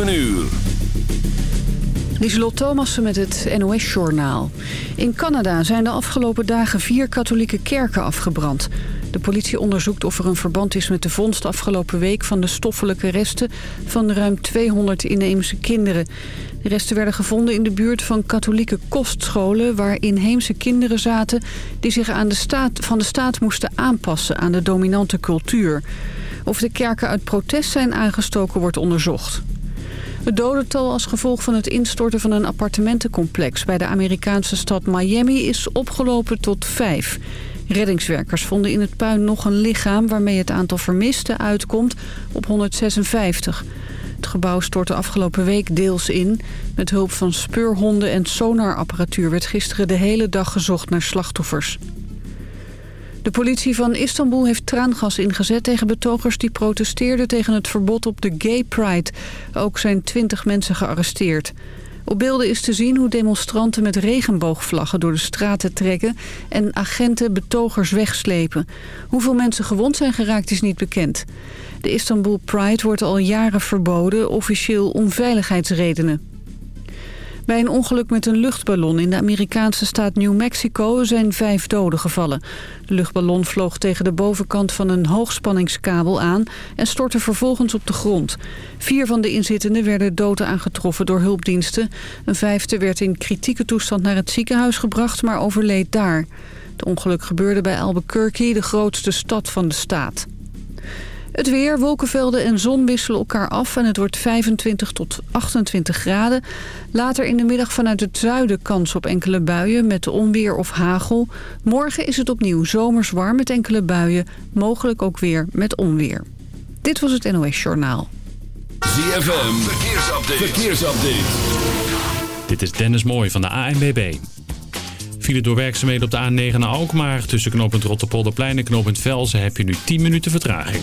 7 uur. Met het NOS-journaal. In Canada zijn de afgelopen dagen vier katholieke kerken afgebrand. De politie onderzoekt of er een verband is met de vondst afgelopen week... van de stoffelijke resten van ruim 200 inheemse kinderen. De resten werden gevonden in de buurt van katholieke kostscholen... waar inheemse kinderen zaten die zich aan de staat, van de staat moesten aanpassen... aan de dominante cultuur. Of de kerken uit protest zijn aangestoken wordt onderzocht. Het dodental als gevolg van het instorten van een appartementencomplex... bij de Amerikaanse stad Miami is opgelopen tot vijf. Reddingswerkers vonden in het puin nog een lichaam... waarmee het aantal vermisten uitkomt op 156. Het gebouw stortte afgelopen week deels in. Met hulp van speurhonden en sonarapparatuur... werd gisteren de hele dag gezocht naar slachtoffers. De politie van Istanbul heeft traangas ingezet tegen betogers die protesteerden tegen het verbod op de Gay Pride. Ook zijn twintig mensen gearresteerd. Op beelden is te zien hoe demonstranten met regenboogvlaggen door de straten trekken en agenten betogers wegslepen. Hoeveel mensen gewond zijn geraakt is niet bekend. De Istanbul Pride wordt al jaren verboden, officieel om veiligheidsredenen. Bij een ongeluk met een luchtballon in de Amerikaanse staat New Mexico zijn vijf doden gevallen. De luchtballon vloog tegen de bovenkant van een hoogspanningskabel aan en stortte vervolgens op de grond. Vier van de inzittenden werden dood aangetroffen door hulpdiensten. Een vijfde werd in kritieke toestand naar het ziekenhuis gebracht, maar overleed daar. Het ongeluk gebeurde bij Albuquerque, de grootste stad van de staat. Het weer, wolkenvelden en zon wisselen elkaar af en het wordt 25 tot 28 graden. Later in de middag vanuit het zuiden kans op enkele buien met onweer of hagel. Morgen is het opnieuw zomers warm met enkele buien, mogelijk ook weer met onweer. Dit was het NOS Journaal. ZFM, verkeersupdate. verkeersupdate. Dit is Dennis Mooij van de ANBB. File door werkzaamheden op de A9 naar Alkmaar. Tussen knooppunt Rotterpolderplein en knooppunt Velzen heb je nu 10 minuten vertraging.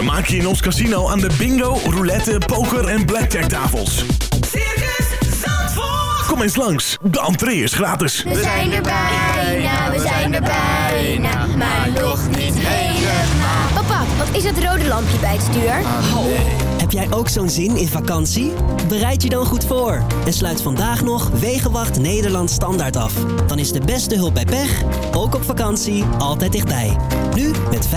Vermaak je in ons casino aan de bingo, roulette, poker en blackjack tafels. Circus Zandvoort. Kom eens langs, de entree is gratis. We zijn er bijna, we zijn er bijna, maar nog niet helemaal. Papa, wat is het rode lampje bij het stuur? Heb jij ook zo'n zin in vakantie? Bereid je dan goed voor en sluit vandaag nog Wegenwacht Nederland Standaard af. Dan is de beste hulp bij pech, ook op vakantie, altijd dichtbij. Nu met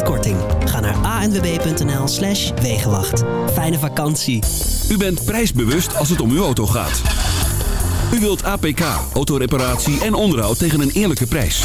15% korting. Ga naar anwb.nl slash Wegenwacht. Fijne vakantie. U bent prijsbewust als het om uw auto gaat. U wilt APK, autoreparatie en onderhoud tegen een eerlijke prijs.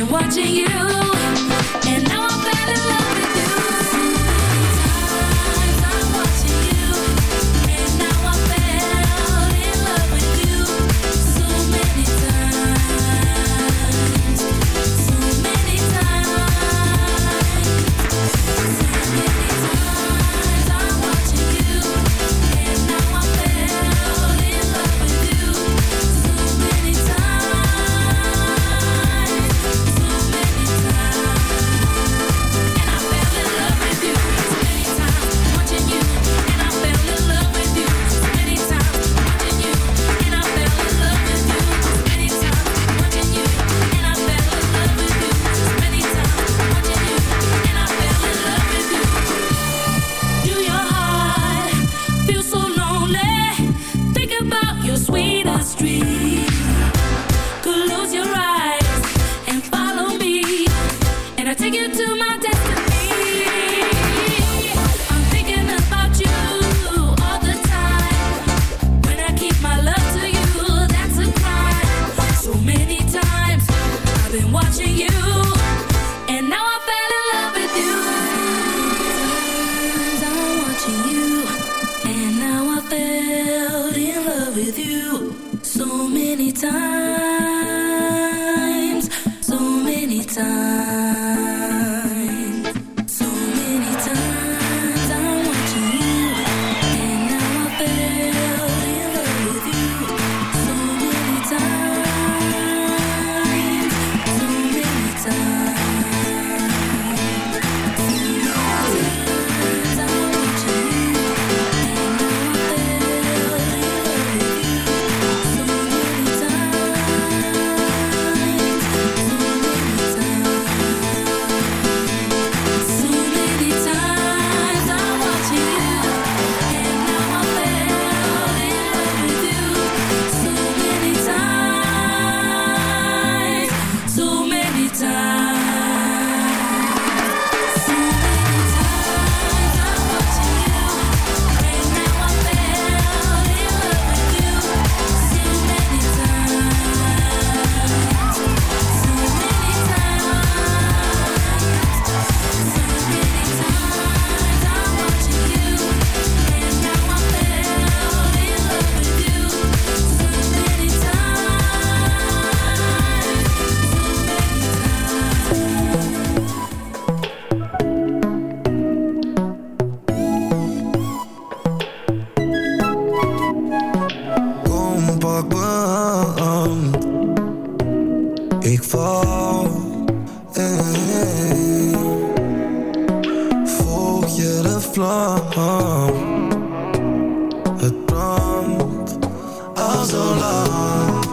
Been watching you, Ik val. Volg je de vlam. Het brandt al zo lang.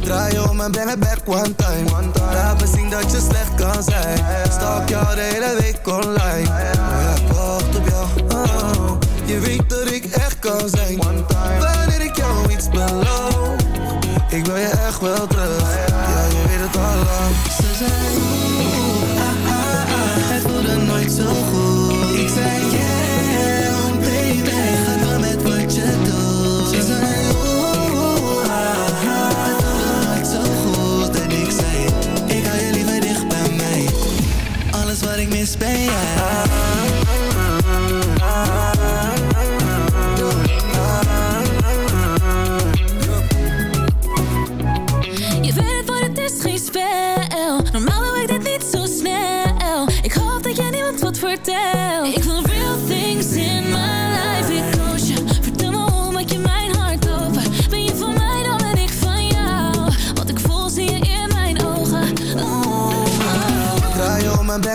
Draai om en breng het back one time. Laat me zien dat je slecht kan zijn. Stalk jou de hele week online. Ja, ik wacht op jou. Oh, je weet dat ik echt kan zijn. Ik wil je echt wel terug. Ja, je weet het al. Ze zei, oeh, ah, ah. Het voelde nooit zo goed. Ik zei, yeah, baby. Ga door met wat je doet. Ze zei, oeh, ah, ah. Het voelde nooit zo goed. En ik zei, ik hou je liever dicht bij mij. Alles wat ik mis ben jij.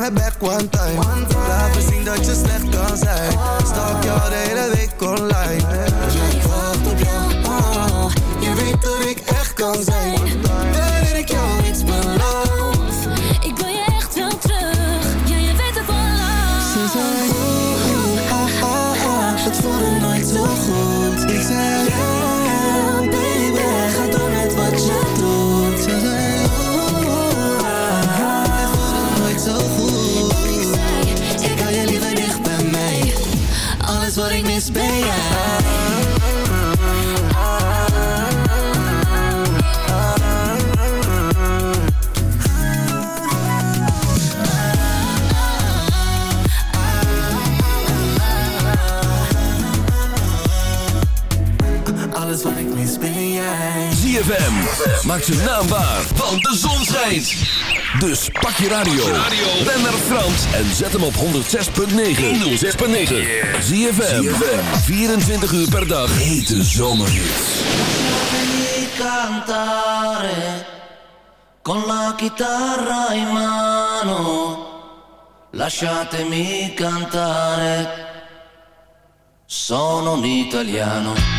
Om en breng het back one time. Laat me zien dat je slecht kan zijn. Stalk jou de hele week online. Ja, ik wacht op jou. Oh, je weet dat ik echt kan zijn. Wat ik mis ben jij. Alles wat ik mis ben jij. ZFM. Maak zijn naam waar, want de zon schijnt. Dus pak je radio. Ben naar Frans en zet hem op 106.9. 106.9. ZFM. 24 uur per dag. Hete zomerhits. cantare con la chitarra in mano. Lasciatemi cantare. Sono un italiano.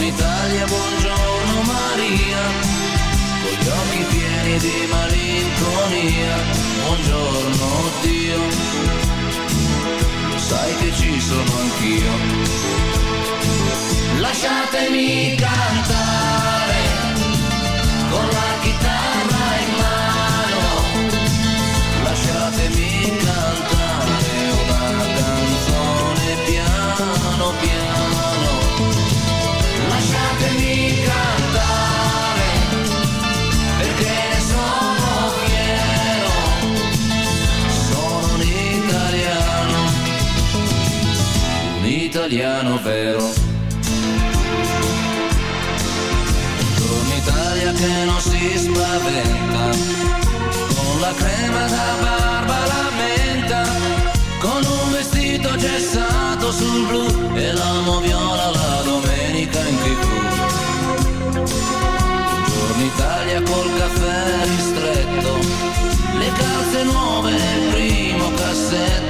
Buongiorno Italia, buongiorno Maria, con gli occhi pieni di malinconia. Buongiorno Dio, sai che ci sono anch'io. Lasciatemi cantare con la italiano vero. Buongiorno Italia che non si spaventa, con la crema da barba la menta, con un vestito gessato sul blu. E l'amo viola la domenica in tv. Buongiorno Italia col caffè ristretto, le calze nuove nel primo cassetto,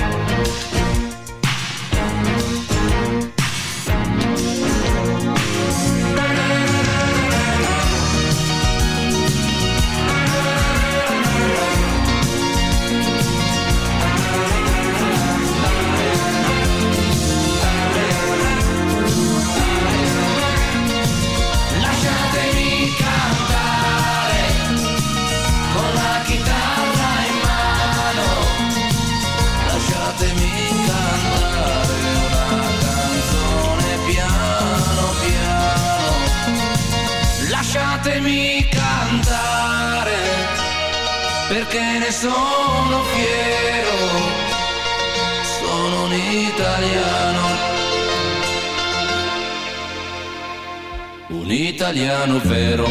italiano vero.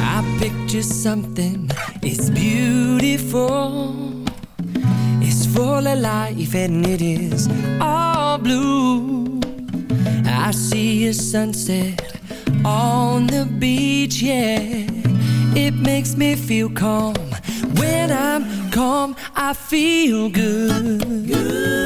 I picture something, it's beautiful. It's full of life and it is all blue. I see a sunset on the beach, yeah. It makes me feel calm. When I'm calm, I feel good. I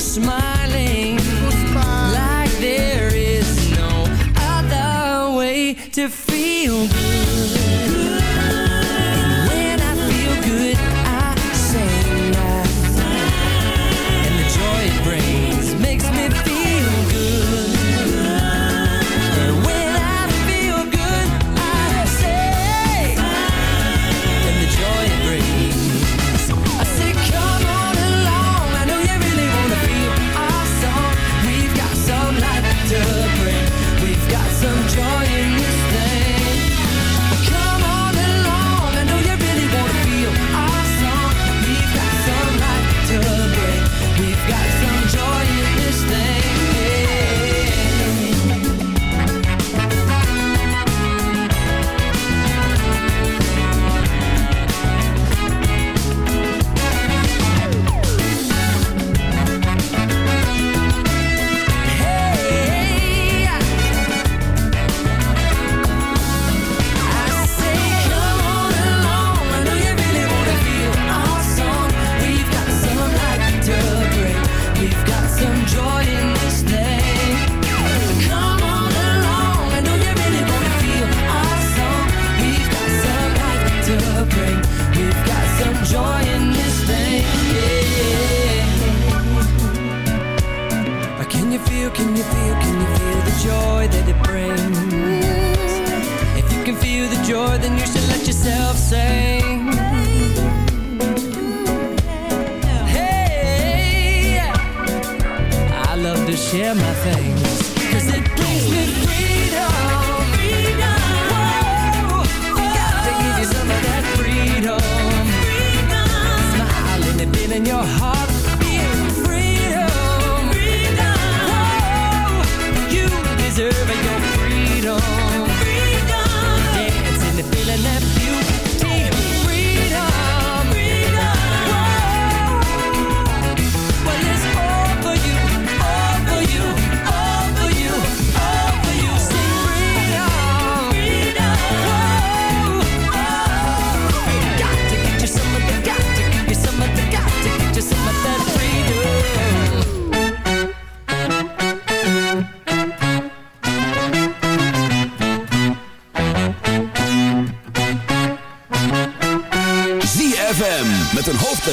smile.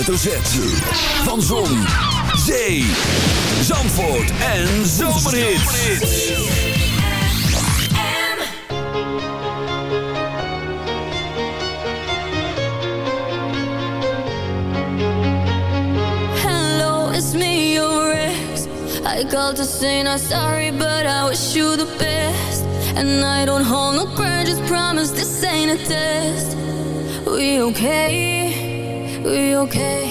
hoofdletter Van Zon, Zee, Zandvoort en Zomerhits. Hello, it's me, your ex. I called to say not sorry, but I wish you the best. And I don't hold no grudges, promise this ain't a test. We okay? Are okay?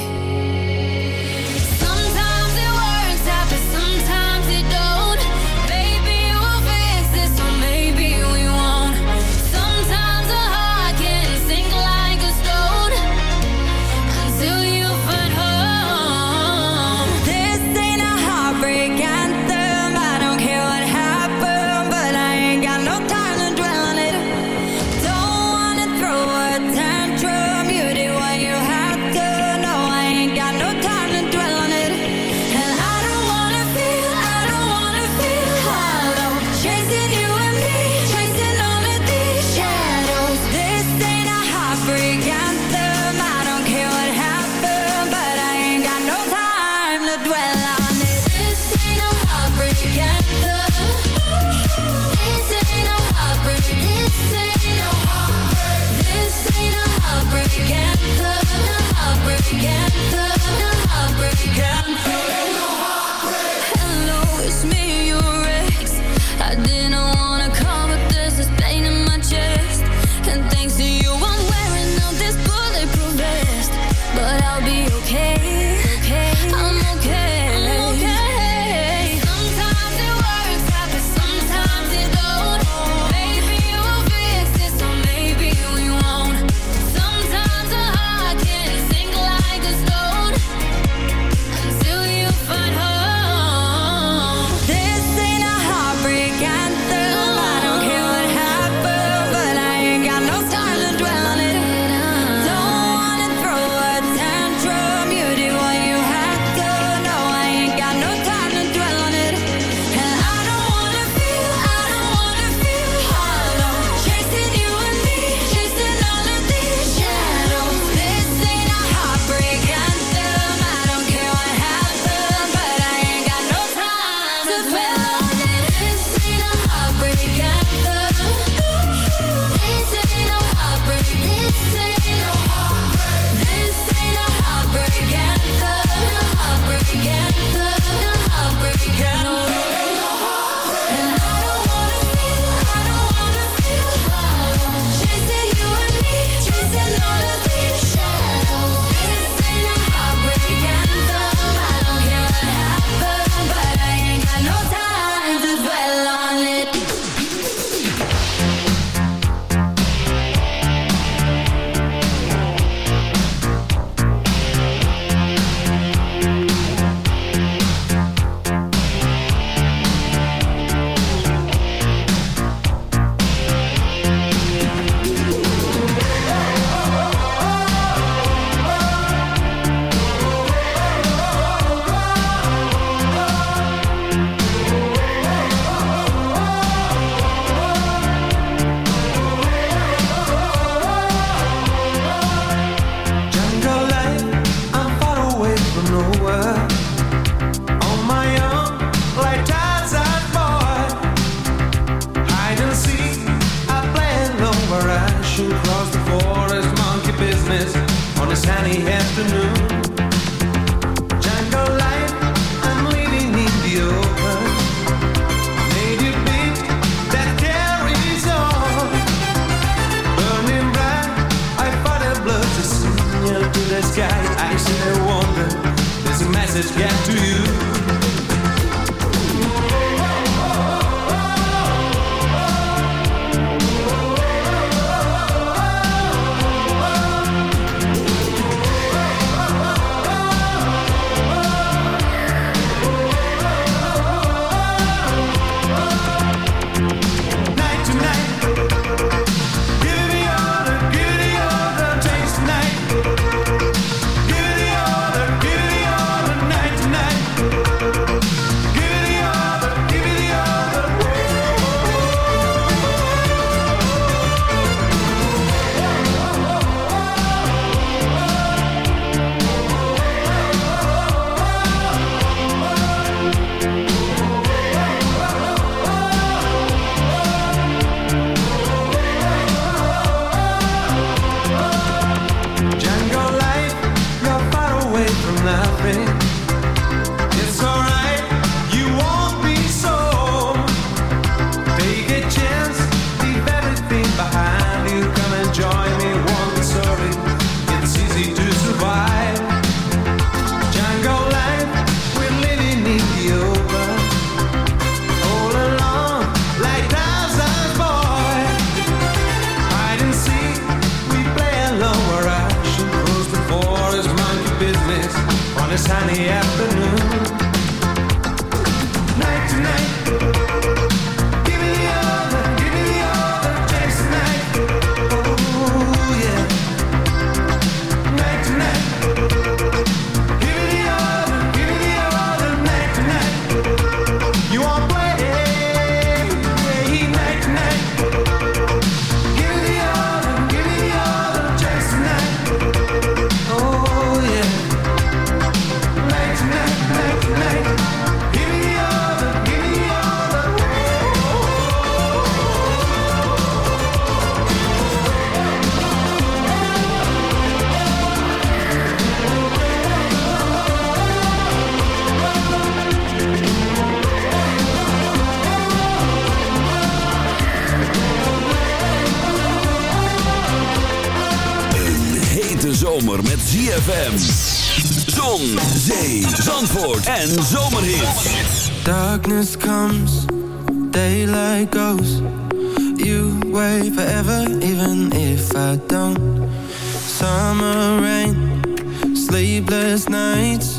ZFM. Zon, zee, zandvoort en zomerhits. Darkness comes, daylight goes. You wait forever, even if I don't. Summer rain, sleepless nights.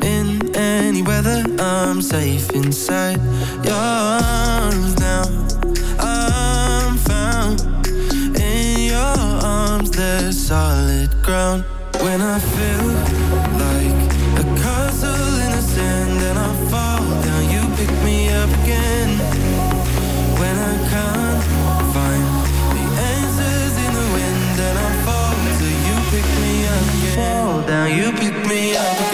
In any weather, I'm safe inside your arms now. There's solid ground. When I feel like a castle in the sand and I fall down, you pick me up again. When I can't find the answers in the wind and I fall, so you pick me up again. Fall down, you pick me up again.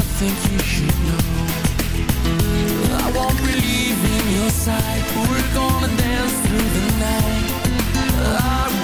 I think you should know. I won't believe in your sight We're gonna dance through the night. I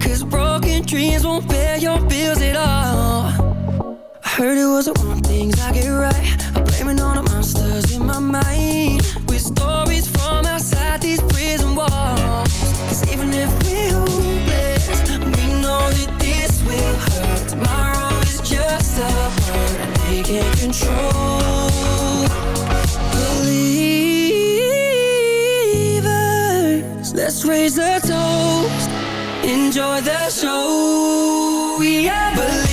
Cause broken dreams won't pay your bills at all. I heard it was the wrong things I get right. I'm blaming all the monsters in my mind. With stories from outside these prison walls. Cause even if we're hopeless, we know that this will hurt. Tomorrow is just a hurt they can't control. enjoy the show. Yeah, believe.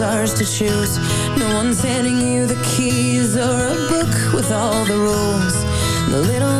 ours to choose. No one's handing you the keys Or a book with all the rules. The little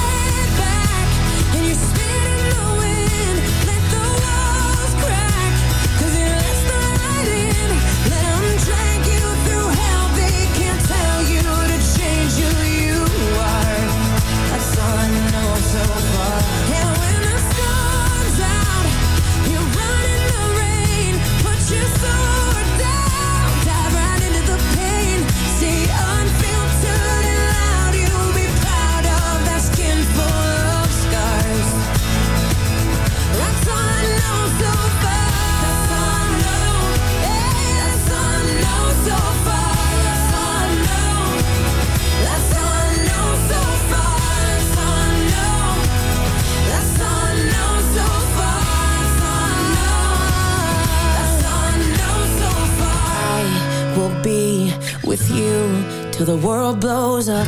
with you till the world blows up.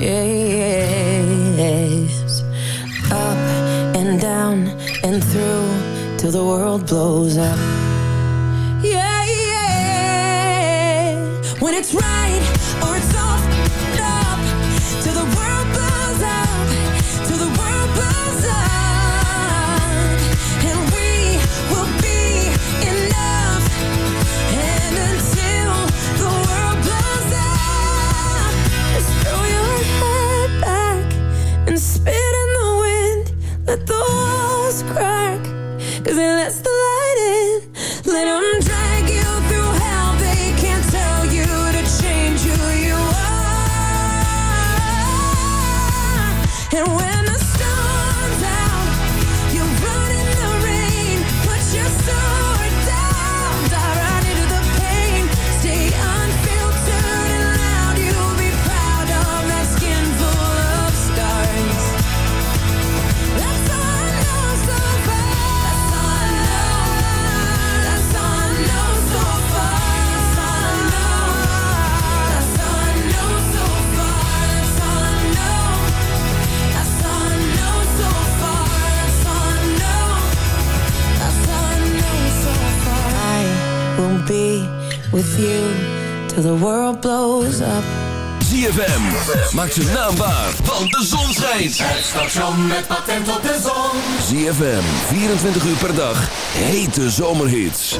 Yes. Up and down and through till the world blows up. Yeah. When it's right or it's off, up till the world blows up, till the world blows up. the world blows up. ZFM, maak ze naambaar, want de zon schijnt. Het station met patent op de zon. ZFM, 24 uur per dag, hete zomerhits.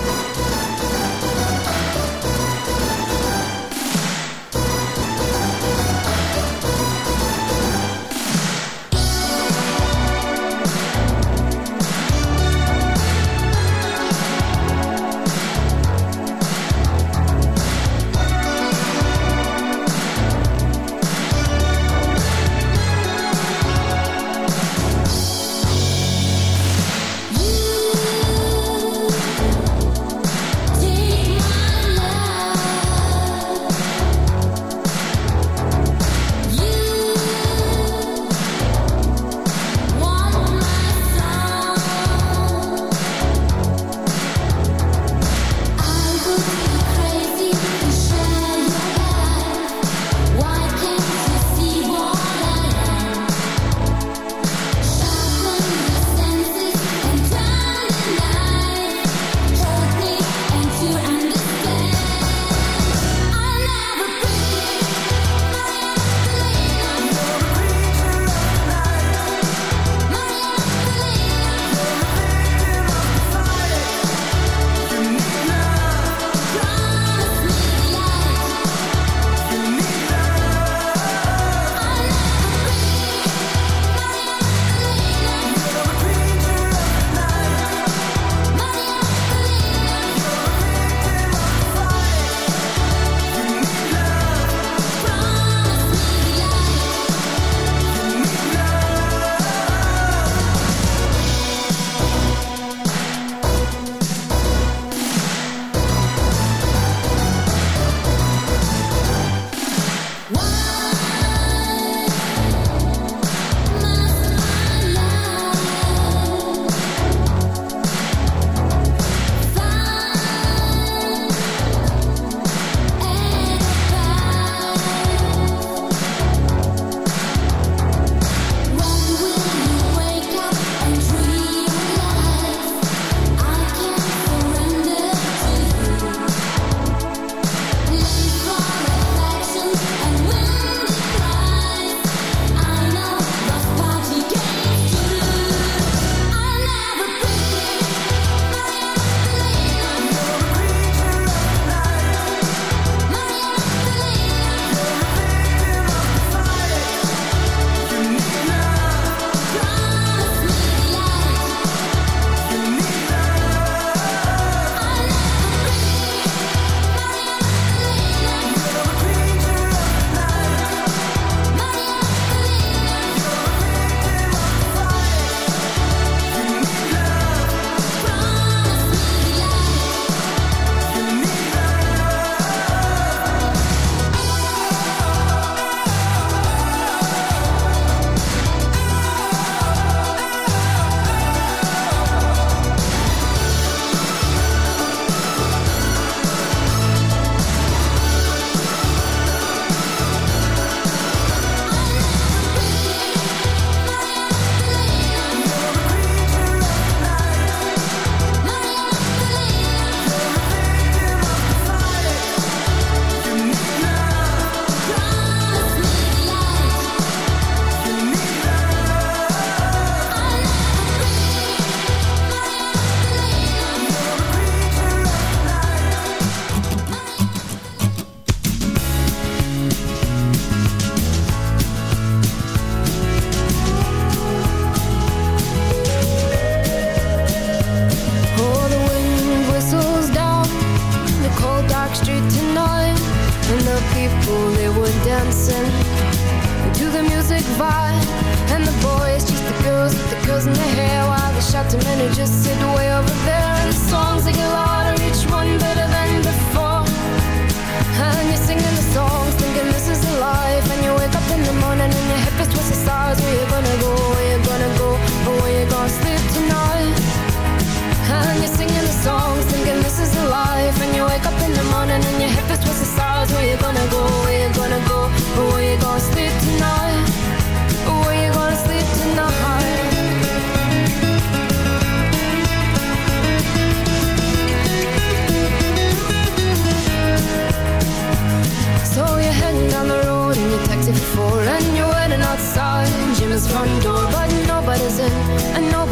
just sit way over there and songs that you like.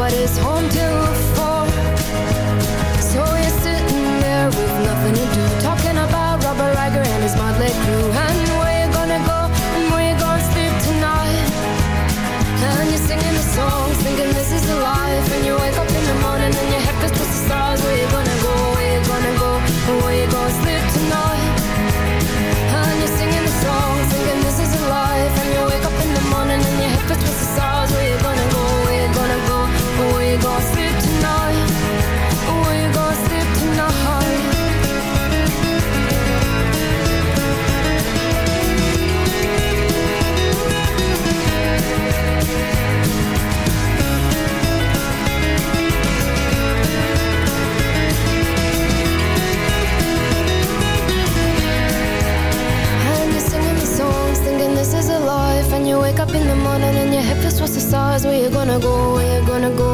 what is home stars, where you gonna go, where you gonna go?